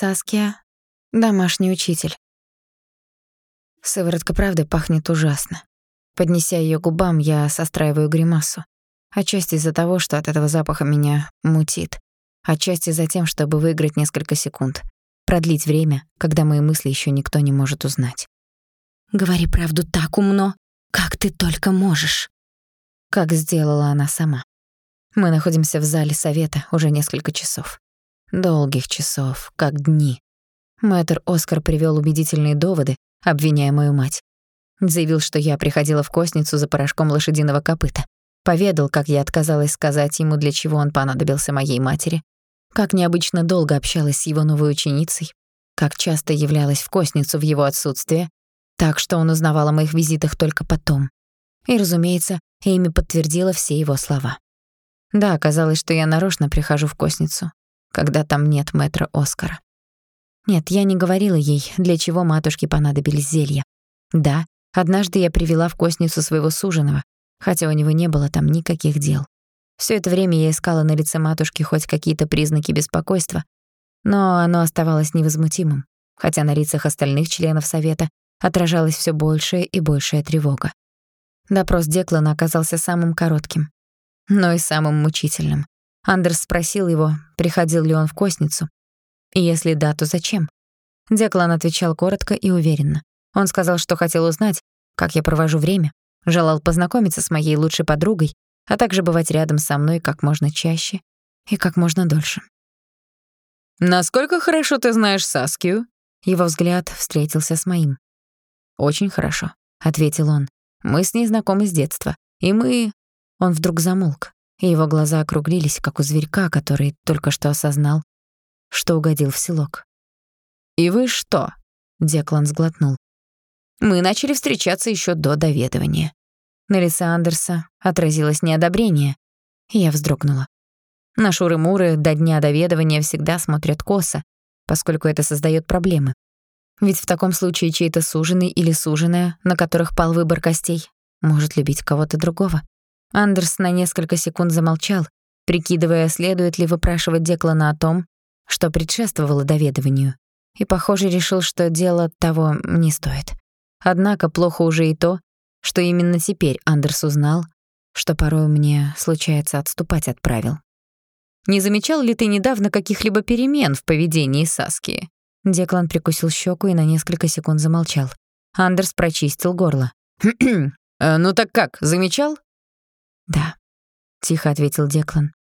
Саския — домашний учитель. Сыворотка правды пахнет ужасно. Поднеся её губам, я состраиваю гримасу. Отчасти из-за того, что от этого запаха меня мутит. Отчасти за тем, чтобы выиграть несколько секунд. Продлить время, когда мои мысли ещё никто не может узнать. «Говори правду так умно, как ты только можешь», — как сделала она сама. Мы находимся в зале совета уже несколько часов. Долгих часов, как дни. Мэтр Оскар привёл убедительные доводы, обвиняя мою мать. Заявил, что я приходила в косницу за порошком лошадиного копыта. Поведал, как я отказалась сказать ему, для чего он понадобился моей матери. Как необычно долго общалась с его новой ученицей. Как часто являлась в косницу в его отсутствие. Так что он узнавал о моих визитах только потом. И, разумеется, Эйми подтвердила все его слова. Да, оказалось, что я нарочно прихожу в косницу, когда там нет мэтра Оскара. Нет, я не говорила ей, для чего матушке понадобились зелья. Да, однажды я привела в косницу своего суженого, хотя у него не было там никаких дел. Всё это время я искала на лице матушки хоть какие-то признаки беспокойства, но оно оставалось невозмутимым, хотя на лицах остальных членов совета отражалась всё большая и большая тревога. Допрос Деклана оказался самым коротким, но и самым мучительным. Андерс спросил его, приходил ли он в косницу, и если да, то зачем? Деклан отвечал коротко и уверенно. Он сказал, что хотел узнать, как я провожу время, желал познакомиться с моей лучшей подругой, а также бывать рядом со мной как можно чаще и как можно дольше. «Насколько хорошо ты знаешь Саскию?» Его взгляд встретился с моим. «Очень хорошо», — ответил он. «Мы с ней знакомы с детства, и мы...» Он вдруг замолк, его глаза округлились, как у зверька, который только что осознал, что угодил в селок. «И вы что?» — Деклан сглотнул. «Мы начали встречаться еще до доведывания». На лице Андерса отразилось неодобрение, я вздрогнула. На шуры-муры до дня доведывания всегда смотрят косо, поскольку это создаёт проблемы. Ведь в таком случае чей-то суженый или суженая, на которых пал выбор костей, может любить кого-то другого. Андерс на несколько секунд замолчал, прикидывая, следует ли выпрашивать Деклана о том, что предшествовало доведыванию, и, похоже, решил, что дело того не стоит. Однако плохо уже и то, что именно теперь Андерс узнал, что порой мне случается отступать от правил. «Не замечал ли ты недавно каких-либо перемен в поведении Саски?» Деклан прикусил щеку и на несколько секунд замолчал. Андерс прочистил горло. Э, «Ну так как, замечал?» «Да», — тихо ответил Деклан.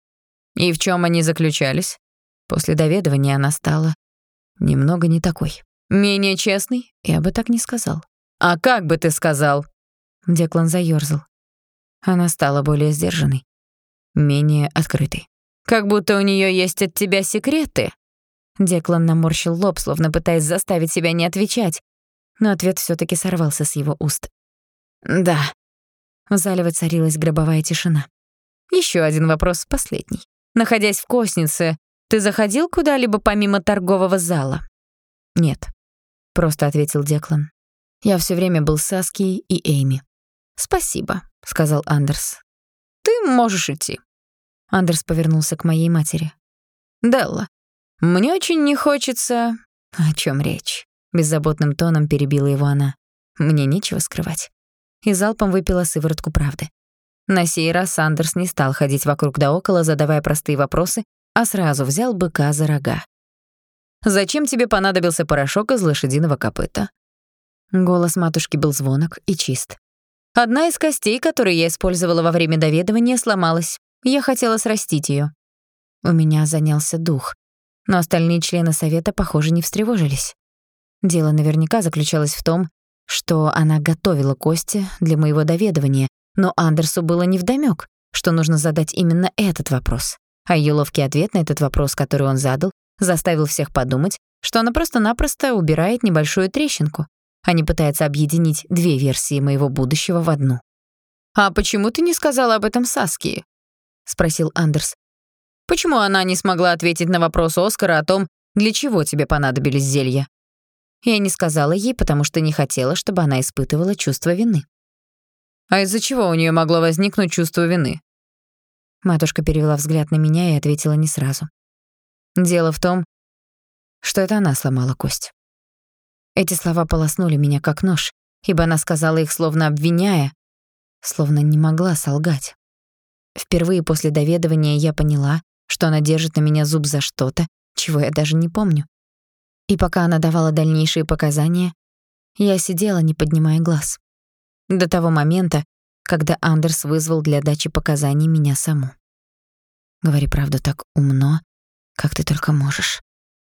«И в чем они заключались?» После доведывания она стала немного не такой. Менее честный? Я бы так не сказал. А как бы ты сказал? Деклан заёрзал. Она стала более сдержанной, менее открытой. Как будто у неё есть от тебя секреты. Деклан наморщил лоб, словно пытаясь заставить себя не отвечать, но ответ всё-таки сорвался с его уст. «Да». В зале воцарилась гробовая тишина. Ещё один вопрос, последний. Находясь в Коснице, ты заходил куда-либо помимо торгового зала? Нет, просто ответил Деклан. Я все время был с Саски и Эйми. Спасибо, сказал Андерс. Ты можешь идти. Андерс повернулся к моей матери. Делла, мне очень не хочется... О чем речь? Беззаботным тоном перебила его она. Мне нечего скрывать. И залпом выпила сыворотку правды. На сей раз Андерс не стал ходить вокруг да около, задавая простые вопросы а сразу взял быка за рога. «Зачем тебе понадобился порошок из лошадиного копыта?» Голос матушки был звонок и чист. «Одна из костей, которые я использовала во время доведывания, сломалась. Я хотела срастить ее. У меня занялся дух, но остальные члены совета, похоже, не встревожились. Дело наверняка заключалось в том, что она готовила кости для моего доведывания, но Андерсу было невдомёк, что нужно задать именно этот вопрос. А её ловкий ответ на этот вопрос, который он задал, заставил всех подумать, что она просто-напросто убирает небольшую трещинку, а не пытается объединить две версии моего будущего в одну. «А почему ты не сказала об этом Саске?» — спросил Андерс. «Почему она не смогла ответить на вопрос Оскара о том, для чего тебе понадобились зелья?» Я не сказала ей, потому что не хотела, чтобы она испытывала чувство вины. «А из-за чего у неё могло возникнуть чувство вины?» Матушка перевела взгляд на меня и ответила не сразу. Дело в том, что это она сломала кость. Эти слова полоснули меня как нож, ибо она сказала их словно обвиняя, словно не могла солгать. Впервые после доведывания я поняла, что она держит на меня зуб за что-то, чего я даже не помню. И пока она давала дальнейшие показания, я сидела, не поднимая глаз. До того момента, когда Андерс вызвал для дачи показаний меня саму. Говори правду так умно, как ты только можешь.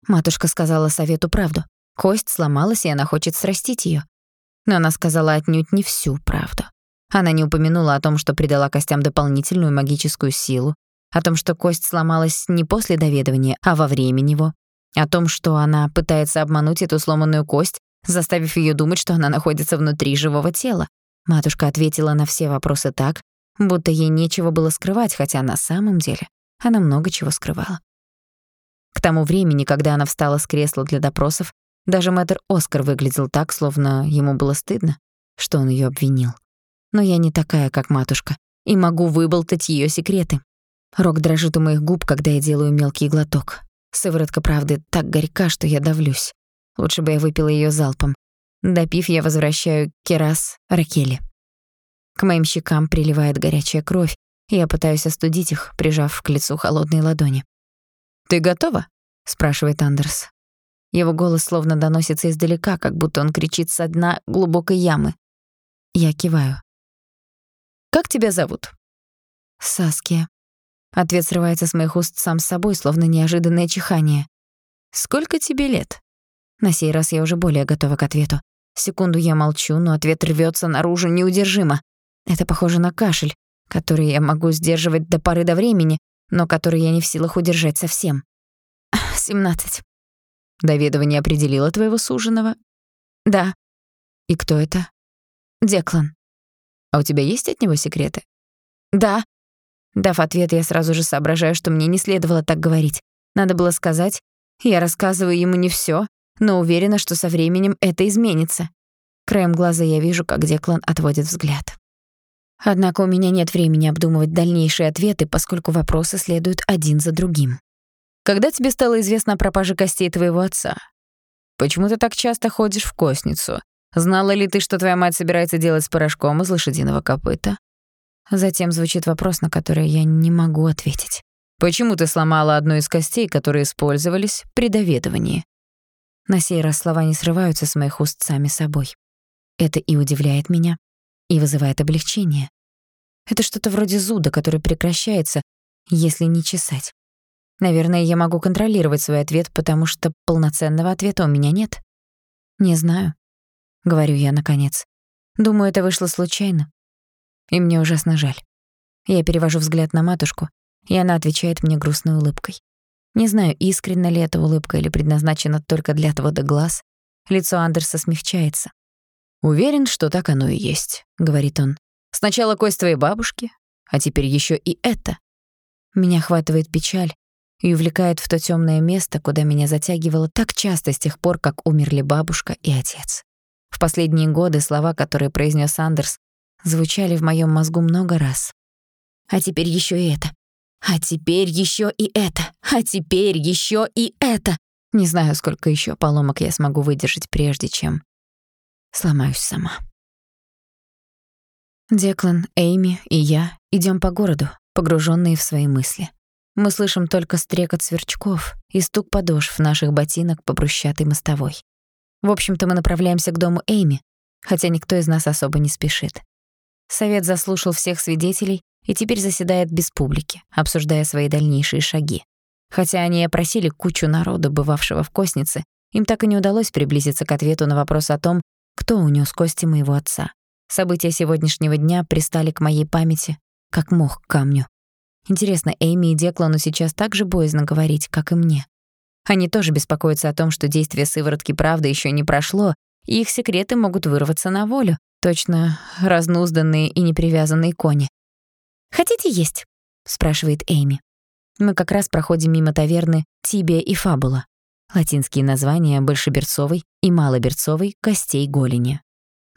Матушка сказала совету правду. Кость сломалась, и она хочет срастить её. Но она сказала отнюдь не всю правду. Она не упомянула о том, что придала костям дополнительную магическую силу, о том, что кость сломалась не после доведывания, а во время него, о том, что она пытается обмануть эту сломанную кость, заставив её думать, что она находится внутри живого тела. Матушка ответила на все вопросы так, будто ей нечего было скрывать, хотя на самом деле она много чего скрывала. К тому времени, когда она встала с кресла для допросов, даже мэтр Оскар выглядел так, словно ему было стыдно, что он её обвинил. Но я не такая, как матушка, и могу выболтать её секреты. Рог дрожит у моих губ, когда я делаю мелкий глоток. Сыворотка правды так горька, что я давлюсь. Лучше бы я выпила её залпом. Допив, я возвращаю керас Ракели. К моим щекам приливает горячая кровь, и я пытаюсь остудить их, прижав к лицу холодные ладони. «Ты готова?» — спрашивает Андерс. Его голос словно доносится издалека, как будто он кричит со дна глубокой ямы. Я киваю. «Как тебя зовут?» «Саския». Ответ срывается с моих уст сам с собой, словно неожиданное чихание. «Сколько тебе лет?» На сей раз я уже более готова к ответу. Секунду я молчу, но ответ рвётся наружу неудержимо. Это похоже на кашель, который я могу сдерживать до поры до времени, но который я не в силах удержать совсем. «Семнадцать». Доведование определило твоего суженого? Да. И кто это? Деклан. А у тебя есть от него секреты? Да. Дав ответ, я сразу же соображаю, что мне не следовало так говорить. Надо было сказать, я рассказываю ему не всё, но уверена, что со временем это изменится. Краем глаза я вижу, как Деклан отводит взгляд. Однако у меня нет времени обдумывать дальнейшие ответы, поскольку вопросы следуют один за другим. Когда тебе стало известно о пропаже костей твоего отца? Почему ты так часто ходишь в костницу? Знала ли ты, что твоя мать собирается делать с порошком из лошадиного копыта? Затем звучит вопрос, на который я не могу ответить. Почему ты сломала одну из костей, которые использовались при доведывании? На сей раз слова не срываются с моих уст сами собой. Это и удивляет меня, и вызывает облегчение. Это что-то вроде зуда, который прекращается, если не чесать. Наверное, я могу контролировать свой ответ, потому что полноценного ответа у меня нет. Не знаю, говорю я наконец. Думаю, это вышло случайно. И мне ужасно жаль. Я перевожу взгляд на матушку, и она отвечает мне грустной улыбкой. Не знаю, искренна ли эта улыбка или предназначена только для отвода глаз. Лицо Андерса смягчается. «Уверен, что так оно и есть», — говорит он. «Сначала кость твоей бабушки, а теперь еще и это». Меня охватывает печаль, и увлекает в то темное место, куда меня затягивало так часто с тех пор, как умерли бабушка и отец. В последние годы слова, которые произнес Андерс, звучали в моем мозгу много раз. А теперь еще и это. А теперь еще и это. А теперь еще и это. Не знаю, сколько еще поломок я смогу выдержать, прежде чем сломаюсь сама. Деклан, Эйми и я идем по городу, погруженные в свои мысли. Мы слышим только стрекот сверчков и стук подошв наших ботинок по брусчатой мостовой. В общем-то, мы направляемся к дому Эйми, хотя никто из нас особо не спешит. Совет заслушал всех свидетелей и теперь заседает без публики, обсуждая свои дальнейшие шаги. Хотя они опросили кучу народа, бывавшего в Коснице, им так и не удалось приблизиться к ответу на вопрос о том, кто унес кости моего отца. События сегодняшнего дня пристали к моей памяти, как мох к камню. Интересно, Эйми и Деклану сейчас так же боязно говорить, как и мне. Они тоже беспокоятся о том, что действие сыворотки правды еще не прошло, и их секреты могут вырваться на волю, точно разнузданные и непривязанные кони. «Хотите есть?» — спрашивает Эйми. Мы как раз проходим мимо таверны Тибия и Фабула. Латинские названия большеберцовой и малоберцовой костей голени.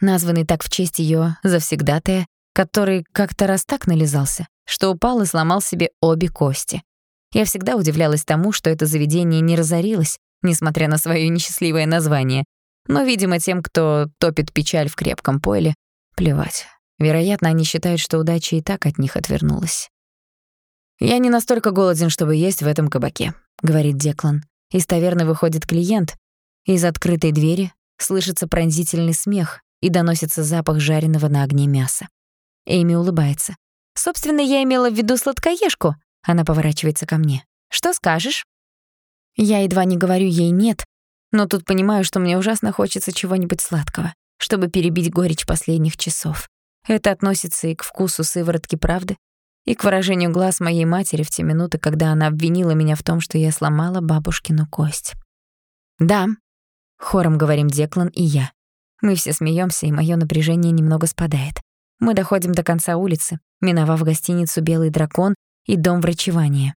Названный так в честь её завсегдатая, который как-то раз так нализался, что упал и сломал себе обе кости. Я всегда удивлялась тому, что это заведение не разорилось, несмотря на свое несчастливое название. Но, видимо, тем, кто топит печаль в крепком пойле, плевать. Вероятно, они считают, что удача и так от них отвернулась. «Я не настолько голоден, чтобы есть в этом кабаке», — говорит Деклан. Из таверны выходит клиент. Из открытой двери слышится пронзительный смех и доносится запах жареного на огне мяса. Эйми улыбается. «Собственно, я имела в виду сладкоежку». Она поворачивается ко мне. «Что скажешь?» Я едва не говорю ей «нет», но тут понимаю, что мне ужасно хочется чего-нибудь сладкого, чтобы перебить горечь последних часов. Это относится и к вкусу сыворотки правды, и к выражению глаз моей матери в те минуты, когда она обвинила меня в том, что я сломала бабушкину кость. «Да», — хором говорим Деклан и я. Мы все смеемся, и мое напряжение немного спадает. Мы доходим до конца улицы, миновав гостиницу «Белый дракон» и дом врачевания,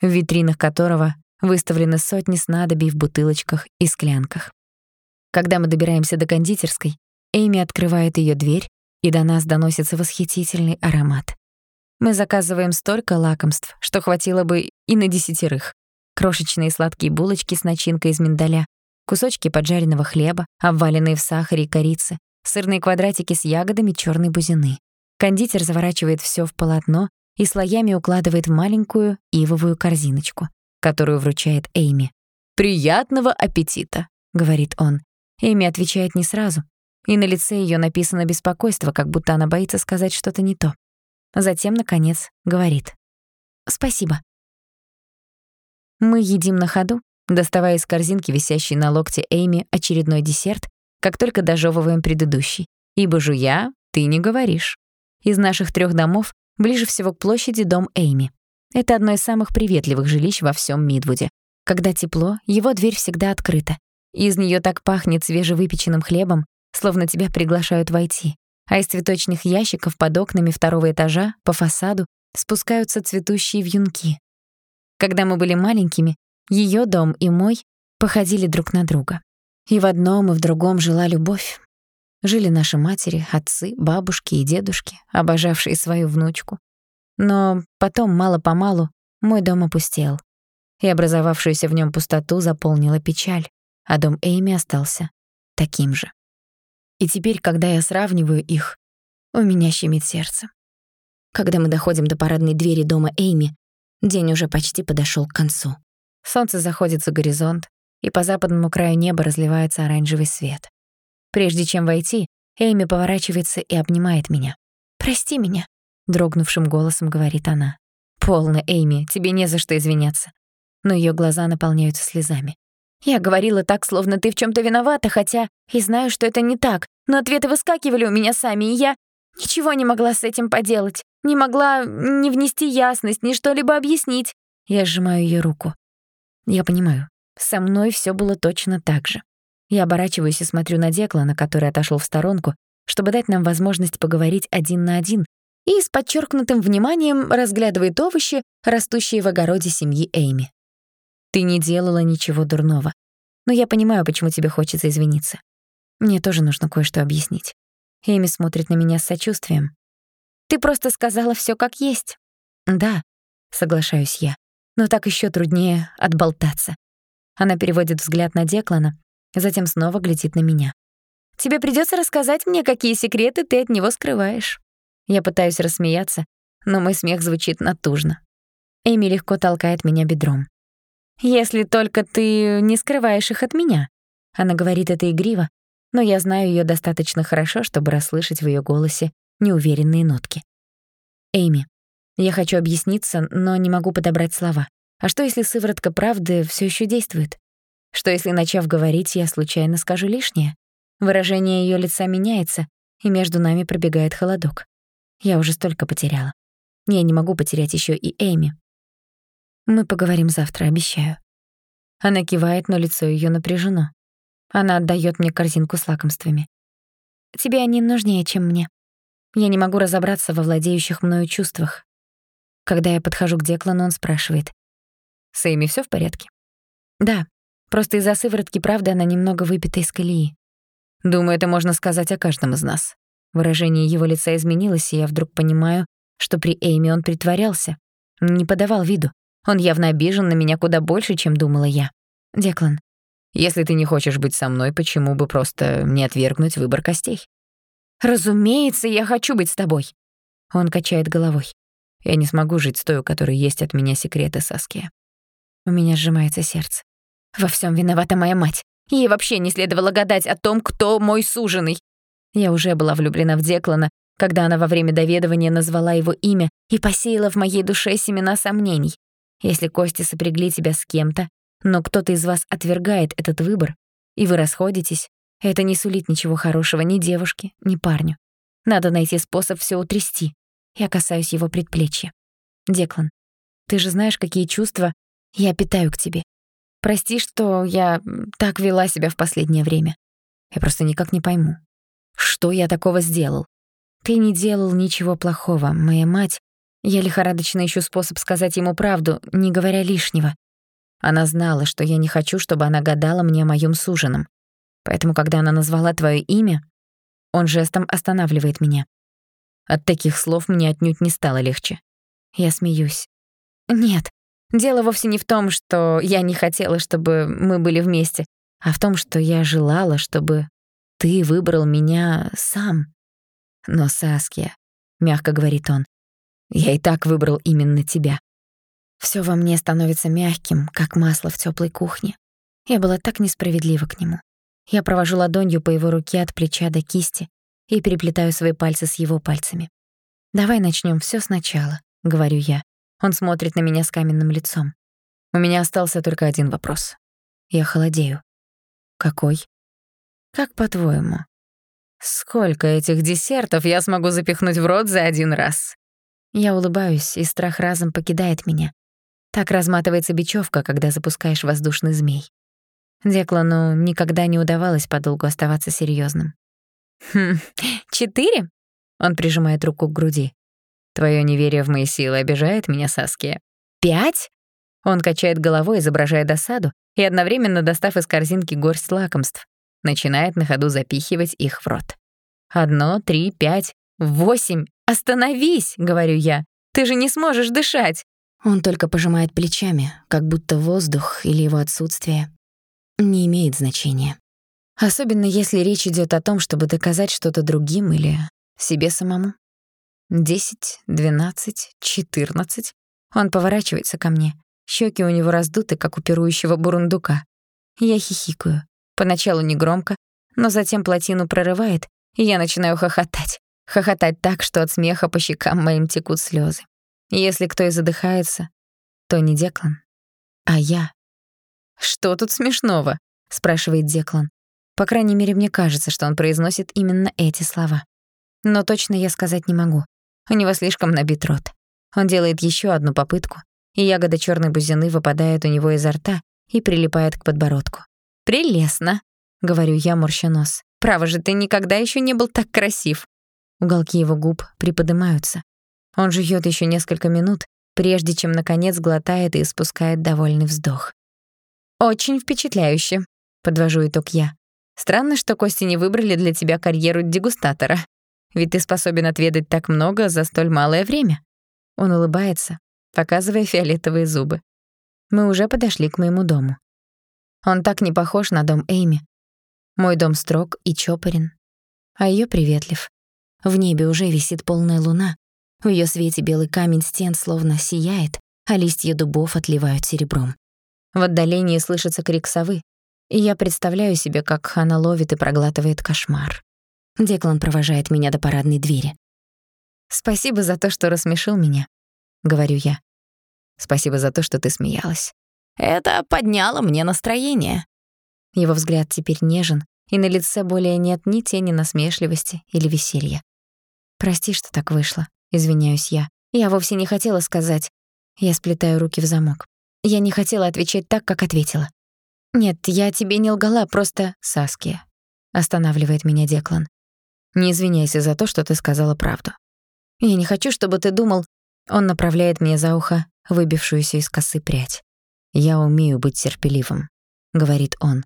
в витринах которого выставлены сотни снадобий в бутылочках и склянках. Когда мы добираемся до кондитерской, Эйми открывает ее дверь, и до нас доносится восхитительный аромат. Мы заказываем столько лакомств, что хватило бы и на десятерых. Крошечные сладкие булочки с начинкой из миндаля, кусочки поджаренного хлеба, обваленные в сахаре и корице, сырные квадратики с ягодами черной бузины. Кондитер заворачивает все в полотно и слоями укладывает в маленькую ивовую корзиночку, которую вручает Эйми. «Приятного аппетита!» — говорит он. Эйми отвечает не сразу, и на лице ее написано беспокойство, как будто она боится сказать что-то не то. Затем, наконец, говорит. «Спасибо». Мы едим на ходу, доставая из корзинки, висящей на локте Эйми, очередной десерт, как только дожевываем предыдущий. Ибо жуя, ты не говоришь. Из наших трех домов ближе всего к площади дом Эйми. Это одно из самых приветливых жилищ во всем Мидвуде. Когда тепло, его дверь всегда открыта. Из нее так пахнет свежевыпеченным хлебом, словно тебя приглашают войти. А из цветочных ящиков под окнами второго этажа по фасаду спускаются цветущие вьюнки. Когда мы были маленькими, ее дом и мой походили друг на друга. И в одном, и в другом жила любовь. Жили наши матери, отцы, бабушки и дедушки, обожавшие свою внучку. Но потом, мало-помалу, мой дом опустел, и образовавшуюся в нем пустоту заполнила печаль, а дом Эйми остался таким же. И теперь, когда я сравниваю их, у меня щемит сердце. Когда мы доходим до парадной двери дома Эйми, день уже почти подошел к концу. Солнце заходит за горизонт, и по западному краю неба разливается оранжевый свет. Прежде чем войти, Эйми поворачивается и обнимает меня. «Прости меня», — дрогнувшим голосом говорит она. «Полно, Эйми, тебе не за что извиняться». Но ее глаза наполняются слезами. Я говорила так, словно ты в чем то виновата, хотя и знаю, что это не так, но ответы выскакивали у меня сами, и я ничего не могла с этим поделать, не могла ни внести ясность, ни что-либо объяснить. Я сжимаю ее руку. Я понимаю, со мной все было точно так же. Я оборачиваюсь и смотрю на Деклана, который отошел в сторонку, чтобы дать нам возможность поговорить один на один, и с подчеркнутым вниманием разглядывает овощи, растущие в огороде семьи Эйми. Ты не делала ничего дурного. Но я понимаю, почему тебе хочется извиниться. Мне тоже нужно кое-что объяснить. Эми смотрит на меня с сочувствием. Ты просто сказала всё как есть. Да, соглашаюсь я. Но так ещё труднее отболтаться. Она переводит взгляд на Деклана, затем снова глядит на меня. Тебе придётся рассказать мне, какие секреты ты от него скрываешь. Я пытаюсь рассмеяться, но мой смех звучит натужно. Эми легко толкает меня бедром. Если только ты не скрываешь их от меня. Она говорит это игриво, но я знаю ее достаточно хорошо, чтобы расслышать в ее голосе неуверенные нотки. Эйми, я хочу объясниться, но не могу подобрать слова. А что, если сыворотка правды все еще действует? Что, если, начав говорить, я случайно скажу лишнее? Выражение ее лица меняется, и между нами пробегает холодок. Я уже столько потеряла. Я не могу потерять еще и Эйми, мы поговорим завтра, обещаю. Она кивает, но лицо её напряжено. Она отдаёт мне корзинку с лакомствами. Тебе они нужнее, чем мне. Я не могу разобраться во владеющих мною чувствах. Когда я подхожу к Деклану, он спрашивает. «С Эми всё в порядке?» «Да, просто из-за сыворотки правды она немного выбита из колеи». «Думаю, это можно сказать о каждом из нас». Выражение его лица изменилось, и я вдруг понимаю, что при Эйме он притворялся, не подавал виду. Он явно обижен на меня куда больше, чем думала я. «Деклан, Если ты не хочешь быть со мной, почему бы просто не отвергнуть выбор костей? Разумеется, я хочу быть с тобой. Он качает головой. Я не смогу жить с той, у которой есть от меня секреты, Саския. У меня сжимается сердце. Во всем виновата моя мать. Ей вообще не следовало гадать о том, кто мой суженый. Я уже была влюблена в Деклана, когда она во время доведывания назвала его имя и посеяла в моей душе семена сомнений. Если кости сопрягли тебя с кем-то, но кто-то из вас отвергает этот выбор, и вы расходитесь, это не сулит ничего хорошего ни девушке, ни парню. Надо найти способ все утрясти. Я касаюсь его предплечья. Деклан, ты же знаешь, какие чувства я питаю к тебе. Прости, что я так вела себя в последнее время. Я просто никак не пойму, что я такого сделал. Ты не делал ничего плохого, моя мать. Я лихорадочно ищу способ сказать ему правду, не говоря лишнего. Она знала, что я не хочу, чтобы она гадала мне о моем суженом. Поэтому, когда она назвала твое имя, он жестом останавливает меня. От таких слов мне отнюдь не стало легче. Я смеюсь. Нет, дело вовсе не в том, что я не хотела, чтобы мы были вместе, а в том, что я желала, чтобы ты выбрал меня сам. Но, Саския, мягко говорит он, я и так выбрал именно тебя. Всё во мне становится мягким, как масло в тёплой кухне. Я была так несправедлива к нему. Я провожу ладонью по его руке от плеча до кисти и переплетаю свои пальцы с его пальцами. «Давай начнём всё сначала», — говорю я. Он смотрит на меня с каменным лицом. У меня остался только один вопрос. Я холодею. «Какой?» «Как по-твоему?» «Сколько этих десертов я смогу запихнуть в рот за один раз?» Я улыбаюсь, и страх разом покидает меня. Так разматывается бечевка, когда запускаешь воздушный змей. Деклану никогда не удавалось подолгу оставаться серьезным. «Хм, четыре?» Он прижимает руку к груди. «Твое неверие в мои силы обижает меня, Саския». «Пять?» Он качает головой, изображая досаду, и одновременно, достав из корзинки горсть лакомств, начинает на ходу запихивать их в рот. «Одно, три, пять, восемь. Остановись!» — говорю я. «Ты же не сможешь дышать!» Он только пожимает плечами, как будто воздух или его отсутствие не имеет значения. Особенно если речь идет о том, чтобы доказать что-то другим или себе самому. Десять, двенадцать, четырнадцать. Он поворачивается ко мне. Щеки у него раздуты, как у пирующего бурундука. Я хихикаю. Поначалу негромко, но затем плотину прорывает, и я начинаю хохотать. Хохотать так, что от смеха по щекам моим текут слезы. Если кто и задыхается, то не Деклан, а я. «Что тут смешного?» — спрашивает Деклан. По крайней мере, мне кажется, что он произносит именно эти слова. Но точно я сказать не могу. У него слишком набит рот. Он делает еще одну попытку, и ягода черной бузины выпадает у него изо рта и прилипает к подбородку. «Прелестно», — говорю я, морща нос. «Право же, ты никогда еще не был так красив». Уголки его губ приподнимаются. Он жует еще несколько минут, прежде чем, наконец, глотает и испускает довольный вздох. «Очень впечатляюще», — подвожу итог я. «Странно, что Кости не выбрали для тебя карьеру дегустатора. Ведь ты способен отведать так много за столь малое время». Он улыбается, показывая фиолетовые зубы. Мы уже подошли к моему дому. Он так не похож на дом Эйми. Мой дом строг и чопорен, а ее приветлив. В небе уже висит полная луна. В ее свете белый камень стен словно сияет, а листья дубов отливают серебром. В отдалении слышится крик совы, и я представляю себе, как она ловит и проглатывает кошмар. Деклан провожает меня до парадной двери. «Спасибо за то, что рассмешил меня», — говорю я. «Спасибо за то, что ты смеялась. Это подняло мне настроение». Его взгляд теперь нежен, и на лице более нет ни тени насмешливости или веселья. «Прости, что так вышло», — извиняюсь я. «Я вовсе не хотела сказать». Я сплетаю руки в замок. Я не хотела отвечать так, как ответила. «Нет, я тебе не лгала, просто Саския», — останавливает меня Деклан. «Не извиняйся за то, что ты сказала правду. Я не хочу, чтобы ты думал...» Он направляет мне за ухо выбившуюся из косы прядь. «Я умею быть терпеливым», — говорит он.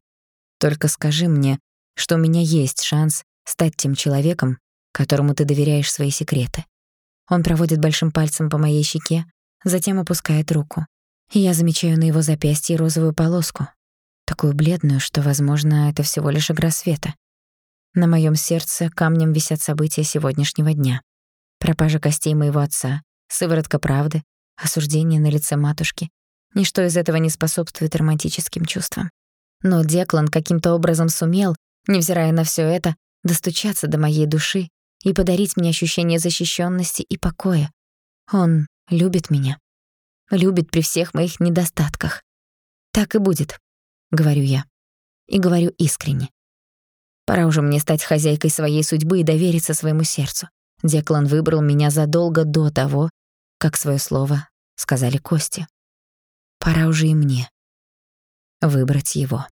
«Только скажи мне, что у меня есть шанс стать тем человеком, которому ты доверяешь свои секреты». Он проводит большим пальцем по моей щеке, затем опускает руку. Я замечаю на его запястье розовую полоску. такую бледную, что, возможно, это всего лишь игра света. На моем сердце камнем висят события сегодняшнего дня. Пропажа костей моего отца, сыворотка правды, осуждение на лице матушки. Ничто из этого не способствует романтическим чувствам. Но Деклан каким-то образом сумел, невзирая на все это, достучаться до моей души и подарить мне ощущение защищенности и покоя. Он любит меня. Любит при всех моих недостатках. Так и будет, говорю я. И говорю искренне. Пора уже мне стать хозяйкой своей судьбы и довериться своему сердцу. Деклан выбрал меня задолго до того, как свое слово сказали Кости. Пора уже и мне выбрать его.